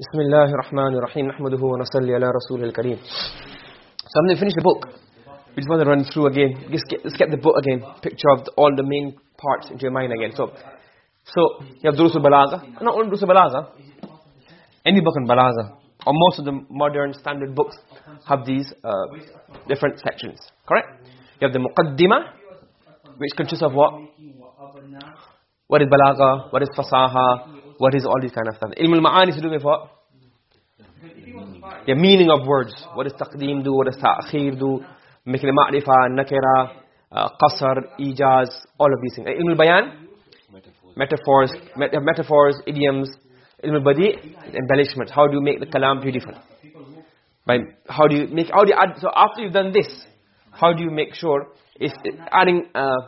بسم الله الرحمن الرحيم نحمده ونصلي على رسول الكريم So I'm going to finish the book. We just want to run through again. Just get, let's get the book again. Picture of the, all the main parts into your mind again. So, so you have Durus al-Balagha. Not only Durus al-Balagha. Any book on Balagha. Or most of the modern standard books have these uh, different sections. Correct? You have the Muqaddima. Which consists of what? What is Balagha? What is Fasaha? What is all these kind of stuff? Ilm al-Ma'ani is to do with what? The meaning of words. What does taqdeem do? What does ta'khir do? Making a ma'rifah, nakira, uh, qasr, ijaz, all of these things. Ilm al-Bayan? Metaphors. Metaphors, idioms. Ilm al-Badi? Embellishment. How do you make the kalam beautiful? By how do you make, how do you add, so after you've done this, how do you make sure it's adding uh,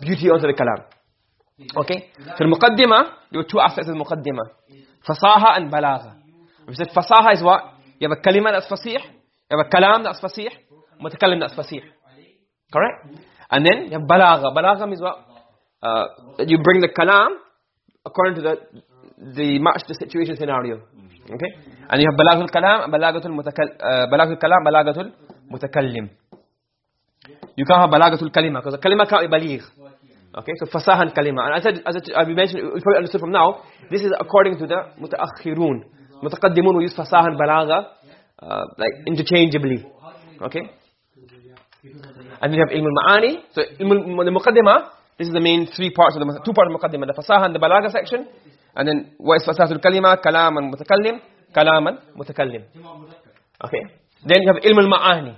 beauty onto the kalam? So the muqaddimah, there were two aspects of the muqaddimah. Fasaha and balagha. We said fasaha is what? You have a kalima that's fasih, you have a kalam that's fasih, mutakallim that's fasih. Correct? And then you have balagha. Balagha means what? Uh, you bring the kalam according to the the match the situation scenario. Okay? And you have balaghatul kalam and balaghatul mutakallim. Uh, balaghatul kalam, balaghatul mutakallim. You can't have balaghatul kalima because the kalima can't be baligh. Okay, so fasahan kalima. And I said, as I mentioned, you probably understood from now, this is according to the mutaakhirun. Mutaqaddimun will use balagha uh, like interchangeably. Okay? And then you have ilm al-ma'ani. So ilm al-muqaddimah, this is the main three parts of the two parts of muqaddimah, the fasaha and the balagha section. And then what is fasahatul kalima, kalaman mutakallim, kalam and mutakallim. Okay? Then you have ilm al-ma'ani.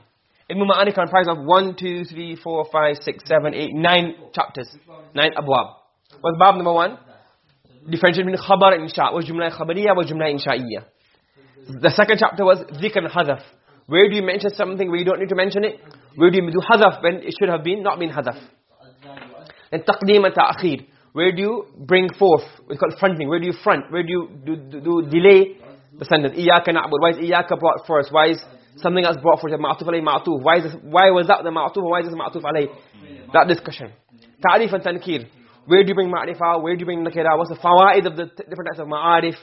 Ilm al-Ma'ani comprises of 1, 2, 3, 4, 5, 6, 7, 8, 9 chapters. 9 abwab. What's bab number 1? Differentiate between khabar and insha. What's jumla khabariya, what's jumla insha'iyya. The second chapter was dhikr and hadaf. Where do you mention something where you don't need to mention it? Where do you do hadaf when it should have been, not been hadaf? And taqdeem and ta'khir. Where do you bring forth? It's called fronting. Where do you front? Where do you do, do, do delay the sentence? Iyaka na'bud. Why is iyaka brought first? Why is something else brought for the ma'tuf alayhi ma'tuf why is this, why was that the ma'tuf why is this ma'tuf alayhi? That discussion. Ta'rif and tankir where do you bring ma'rifah where do you bring nakira what's the fawaid of the different types of ma'arif?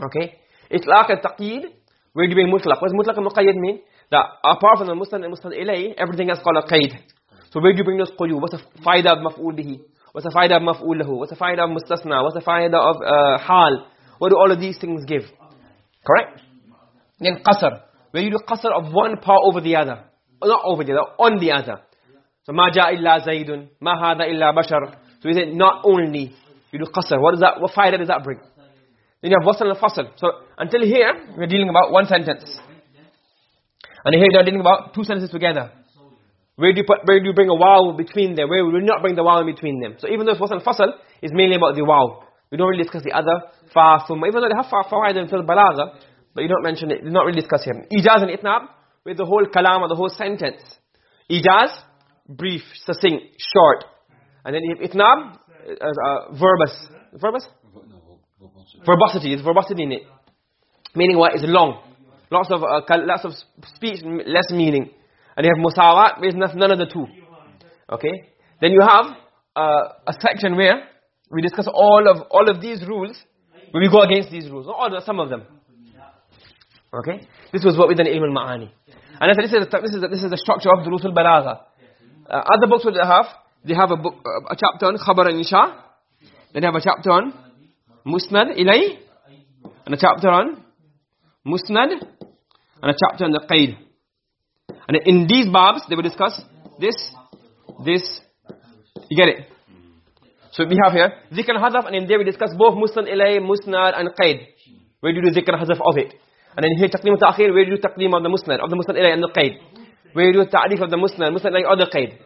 Okay? Itlaq and taqyid where do you bring mutlaq? What's mutlaq and muqayyad mean? That apart from the musnad and musnad ilayhi everything else called a qaid. So where do you bring those quyud what's the faida of maf'ul bihi? What's the faida of maf'ul lahu? What's the faida of mustasna? What's the faida of uh, hal? What do all of these things give? Correct? Then qasr where you do qasr of one part over the other not over the other on the other. So ma jaa illa zaidun ma hada illa bashar. So is it not only you do qasr. What does that what fayda does that bring? Then you have wasl and fasl. So until here we're dealing about one sentence. And here we're dealing about two sentences together. Where do you put where do you bring a waw between them? Where will we not bring the waw in between them. So even though it's wasl and fasl is mainly about the waw. We don't really discuss the other fa thumma. Even though they have fa fawaid and balagha but you don't mention it, you're not really discuss here. Ijaz and itnab, with the whole kalam or the whole sentence. Ijaz, brief, succinct, short. And then itnab, as uh, verbose. Verbose? Verbosity, there's verbosity in it. Meaning what? Is long. Lots of, uh, lots of speech, less meaning. And you have musawat, where it's none of the two. Okay? Then you have uh, a section where we discuss all of all of these rules, where we go against these rules. Not all, some of them. Okay? This was what we done in Ilm al-Ma'ani. And I said, this is, this is, the, structure of Durus al-Balagha. Uh, other books what they have, they have a book, uh, a chapter on Khabar and Insha. Then they have a chapter on Musnad Ilay. And a chapter on Musnad. And a chapter on the Qaid. And in these babs, they will discuss this, this, you get it? So we have here, Zikr and Hazaf, and in there we discuss both Musnad Ilay, Musnad and Qaid. Where do you do Zikr Hazaf of it? And then here taqdeem ta'khir where you do of the musnad of the musnad ilay and the qaid. Where you do ta'rif of the musnad, musnad ilay or the qaid.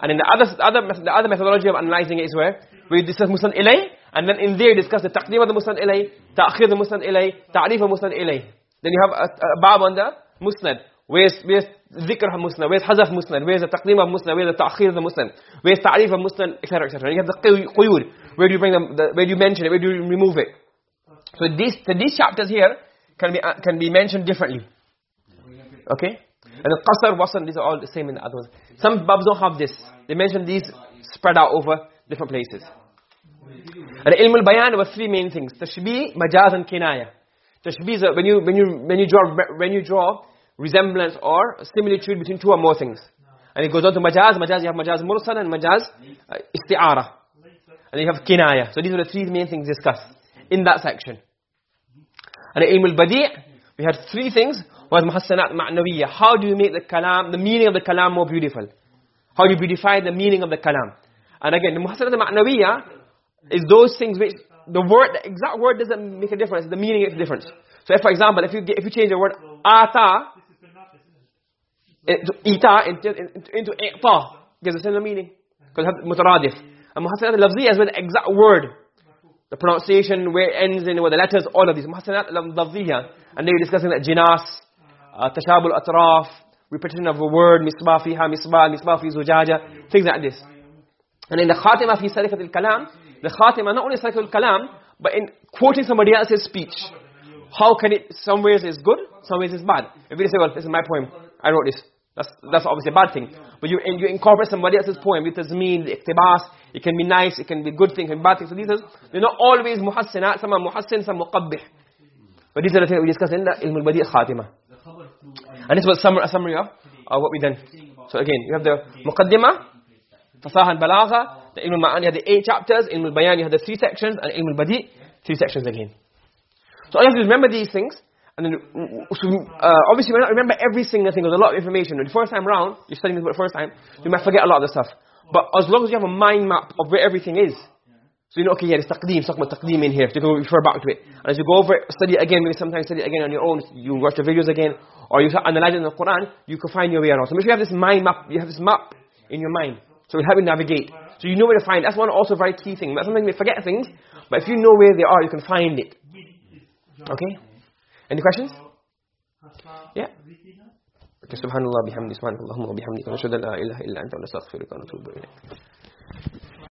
And in the other other the other methodology of analyzing it is where we discuss musnad ilay and then in there discuss the taqdeem of the musnad ilay, ta'khir the musnad ilay, ta'rif of musnad ilay. Then you have a, a bab on the musnad. Where's where's dhikr of musnad, where's hazaf musnad, the taqdeem of musnad, where's the ta'khir of the musnad, where's ta'rif of musnad, etc. etc. You have the quyud, where do you bring them, the, where do you mention it, where do you remove it. So these so these chapters here can be uh, can be mentioned differently okay and the qasr wasl these are all the same in the some babs don't have this they mention these spread out over different places and ilm al bayan were three main things tashbih majaz and kinaya Tashbih is when you when you when you draw when you draw resemblance or similitude between two or more things. And it goes on to majaz, majaz you have majaz mursal and majaz uh, isti'ara. And you have kinaya. So these are the three main things discussed in that section. And ilm al-badi' we had three things was muhassanat ma'nawiyya. How do you make the kalam, the meaning of the kalam more beautiful? How do you beautify the meaning of the kalam? And again, the muhassanat ma'nawiyya is those things which the word, the exact word doesn't make a difference, the meaning makes a difference. So if, for example, if you, if you change the word ata, into ita, into, into i'ta, gives a similar meaning. Because mutaradif. And muhassanat al-lafziyya is with the exact word. The pronunciation, where it ends in, with the letters, all of these. Muhassanat al-lafziyya. And they were discussing that jinas, uh, tashabul atraf, repetition of a word, misbah fiha, misbah, misbah fi zujaja, things like this. And in the khatima fi sarikat al-kalam, the khatima not only sarikat al-kalam, but in quoting somebody else's speech. How can it, some ways is good, some ways is bad. If you say, well, this is my poem, I wrote this. That's, that's obviously a bad thing. But you, you incorporate somebody else's poem with tasmeen, the iqtibas, it can be nice, it can be good thing, it can bad thing. So these are, they're not always muhassinat, some are muhassin, some muqabbih. But these are the things we discussed in the ilm al-badi' khatima. And this was a summary of uh, what we done. So again, you have the muqaddimah, fasaha and balagha, the ilm al-ma'ani had the eight chapters, ilm al-bayan you had the three sections, and ilm al-badi' three sections again. So to remember these things, and then, so, uh, obviously, might not remember every single thing. There's a lot of information. The first time round, you're studying this for the first time, you might forget a lot of the stuff. But as long as you have a mind map of where everything is, so you know, okay, yeah, there's taqdeem, talk about taqdeem in here. You can refer back to it. And as you go over it, study it again, maybe sometimes study it again on your own, you watch the videos again, or you analyze it in the Quran, you can find your way around. So make sure you have this mind map, you have this map in your mind. So it will help you navigate. So you know where to find. That's one also very key thing. Sometimes may forget things, but if you know where they are, you can find it. Okay? Any questions? Yeah. Okay, subhanallah bihamdi subhanallah wa bihamdika nashhadu an la ilaha illa anta nastaghfiruka wa natubu ilayk